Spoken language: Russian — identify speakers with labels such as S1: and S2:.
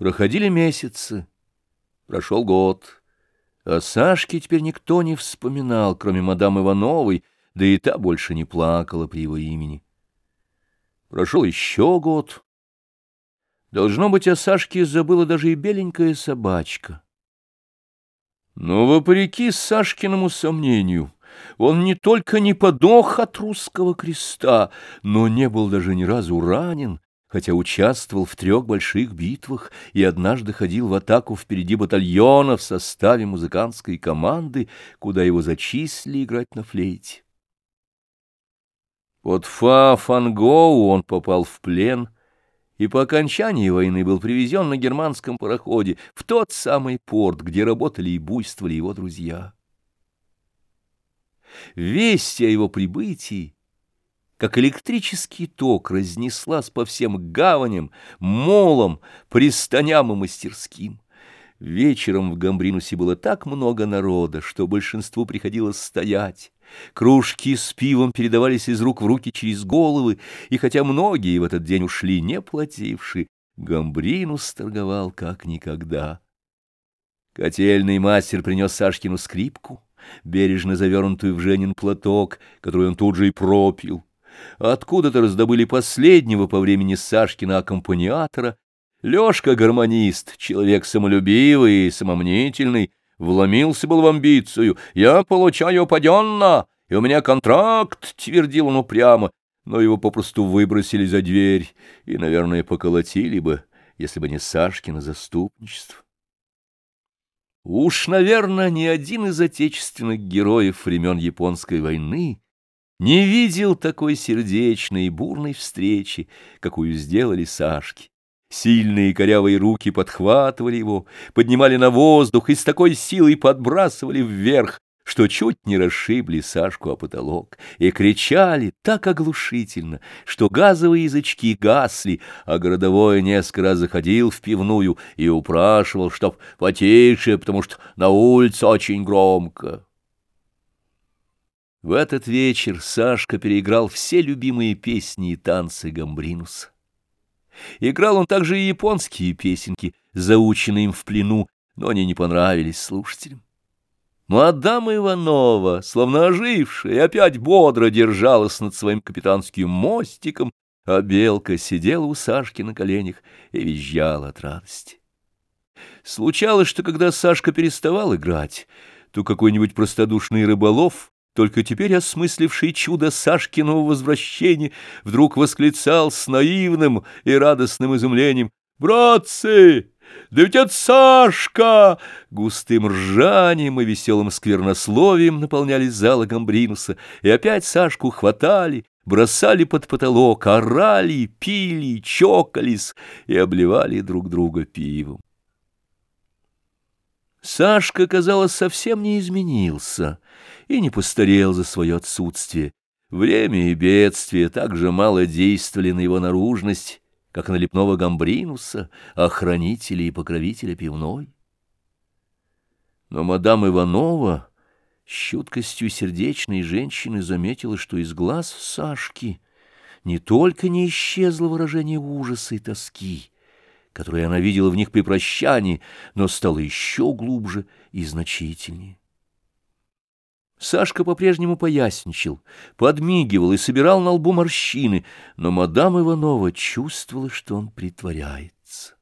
S1: Проходили месяцы, прошел год. О Сашке теперь никто не вспоминал, кроме мадам Ивановой, да и та больше не плакала при его имени. Прошел еще год. Должно быть, о Сашке забыла даже и беленькая собачка. Но, вопреки Сашкиному сомнению, он не только не подох от русского креста, но не был даже ни разу ранен, хотя участвовал в трех больших битвах и однажды ходил в атаку впереди батальона в составе музыкантской команды, куда его зачислили играть на флейте. Под Фа-Фангоу он попал в плен и по окончании войны был привезен на германском пароходе в тот самый порт, где работали и буйствовали его друзья. Весть о его прибытии как электрический ток разнеслась по всем гаваням, молам, пристаням и мастерским. Вечером в Гамбринусе было так много народа, что большинству приходилось стоять. Кружки с пивом передавались из рук в руки через головы, и хотя многие в этот день ушли не плативши, Гамбринус торговал как никогда. Котельный мастер принес Сашкину скрипку, бережно завернутую в Женин платок, который он тут же и пропил. Откуда-то раздобыли последнего по времени Сашкина аккомпаниатора. Лёшка — гармонист, человек самолюбивый и самомнительный, вломился был в амбицию. «Я получаю паденно, и у меня контракт», — твердил он упрямо, но его попросту выбросили за дверь и, наверное, поколотили бы, если бы не Сашкино заступничество. Уж, наверное, ни один из отечественных героев времен Японской войны не видел такой сердечной и бурной встречи, какую сделали Сашки. Сильные корявые руки подхватывали его, поднимали на воздух и с такой силой подбрасывали вверх, что чуть не расшибли Сашку о потолок, и кричали так оглушительно, что газовые язычки гасли, а городовой несколько раз заходил в пивную и упрашивал, чтоб потише, потому что на улице очень громко. В этот вечер Сашка переиграл все любимые песни и танцы Гамбринуса. Играл он также и японские песенки, заученные им в плену, но они не понравились слушателям. Мадам Иванова, словно ожившая, опять бодро держалась над своим капитанским мостиком, а белка сидела у Сашки на коленях и визжала от радости. Случалось, что когда Сашка переставал играть, то какой-нибудь простодушный рыболов только теперь осмысливший чудо Сашкиного возвращения, вдруг восклицал с наивным и радостным изумлением «Братцы! Да ведь это Сашка!» Густым ржанием и веселым сквернословием наполняли залы Гамбринуса, и опять Сашку хватали, бросали под потолок, орали, пили, чокались и обливали друг друга пивом. Сашка, казалось, совсем не изменился и не постарел за свое отсутствие. Время и бедствие так же мало действовали на его наружность, как на лепного гамбринуса, охранителя и покровителя пивной. Но мадам Иванова с чуткостью сердечной женщины заметила, что из глаз Сашки не только не исчезло выражение ужаса и тоски, которое она видела в них при прощании, но стало еще глубже и значительнее. Сашка по-прежнему поясничал, подмигивал и собирал на лбу морщины, но мадам Иванова чувствовала, что он притворяется.